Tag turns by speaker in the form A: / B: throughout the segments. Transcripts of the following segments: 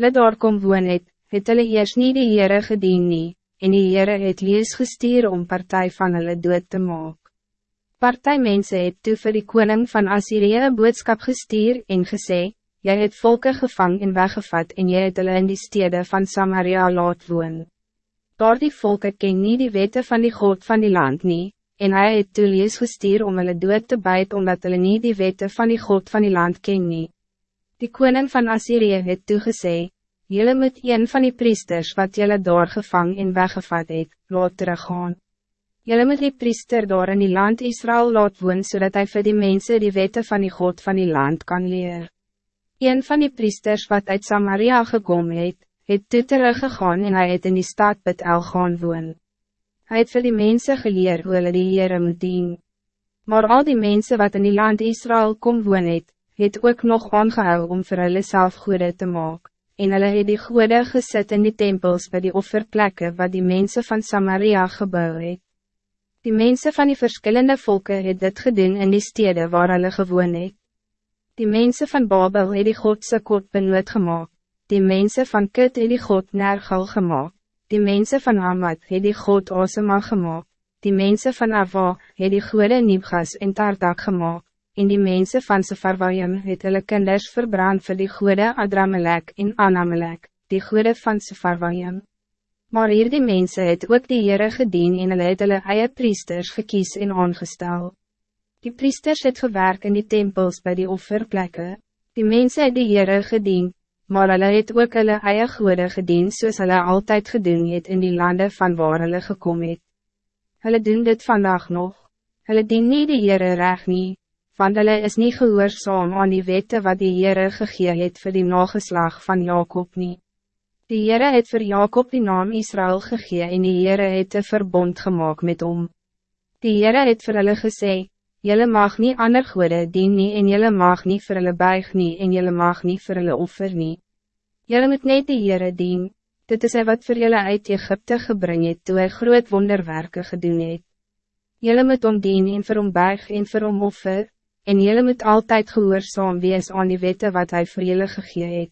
A: hulle daar kom woon het, het hulle eers nie die Heere gedien nie, en die Heere het lees gestuur om partij van hulle dood te maak. Partijmense het toe vir die koning van Assyrië een boodskap gestuur en gesê, Jy het volke gevang en weggevat en jy het hulle in die stede van Samaria laat woon. Daar die volke ken nie die wette van die God van die land nie, en hy het toe lees gestuur om hulle dood te bijt omdat hulle nie die wette van die God van die land ken nie. Die koning van Assyrië het toegesê, Jylle moet een van die priesters wat jylle daar gevang en weggevat het, laat teruggaan. Jylle moet die priester daar in die land Israël laat woon, zodat hij voor die mensen die wette van die God van die land kan leren. Een van die priesters wat uit Samaria gekomen het, het toe teruggegaan en hij het in die stad Betel gaan woon. Hij het vir die mensen geleer hoe hulle die Heere moet dien. Maar al die mensen wat in die land Israël kom woon het, het ook nog aangehou om vir hulle self goede te maken en hulle het die goede gesit in die tempels bij die offerplekken wat die mensen van Samaria gebouw het. Die mensen van die verschillende volken het dit gedoen in die steden waar hulle gewoon het. Die mensen van Babel het die Godse kot benoot gemaakt. Die mensen van Kut het die God Nergal gemaakt. Die mensen van Hamad het die God Osema gemaakt. Die mensen van Ava het die goede Nibgas en Tartak gemaakt en die mensen van Sefarwaim het hulle kinders verbrand vir die goede Adramelek en Anamelek, die goede van Sefarwaim. Maar hier die mensen het ook die Heere gedien en hulle het hulle eie priesters gekies en aangestel. Die priesters het gewerk in die tempels bij die offerplekken. Die mensen het die Heere gedien, maar hulle het ook hulle eie goede gedien soos hulle altyd gedoen het in die landen van waar hulle gekom het. Hulle doen dit vandaag nog. Hulle dien nie die Heere reg nie, want hulle is niet gehoorzaam aan die wette wat die Heere gegee het vir die nageslag van Jacob nie. Die Heere het voor Jacob die naam Israël gegee en die Heere het een verbond gemaakt met hom. Die Heere het vir hulle gesê, Jelle mag niet ander goede dien nie en jelle mag niet vir hulle buig nie en jelle mag niet vir hulle offer nie. Jelle moet net die Heere dien, dit is hy wat vir julle uit Egypte gebring het toe hy groot wonderwerke gedoen het. Jelle moet om dien en vir hom buig en vir hom offer, en jullie moet altijd gehoorzaam wees aan die wette wat hij voor jullie gegee het.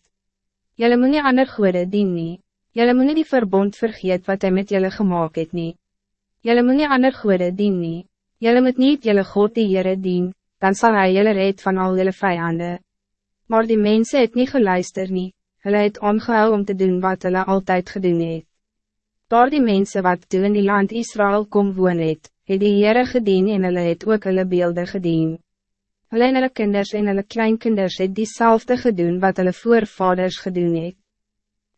A: Jullie moet nie ander goede dien nie, jullie moet nie die verbond vergeet wat hij met jullie gemaakt het nie. Jullie moet nie ander goede dien nie, jullie moet niet jullie God die Heere dien, dan zal hij jullie red van al jullie vijanden. Maar die mensen het niet geluister nie, hulle het ongehou om te doen wat hulle altijd gedoen het. Door die mensen wat toe in die land Israël kom woon het, het die Heere gedien en hulle het ook hulle beelde gedien. Hulle en hulle kinders en hulle kleinkinders het diezelfde gedoen wat hulle voorvaders gedoen het.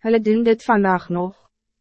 A: Hulle doen dit vandaag nog.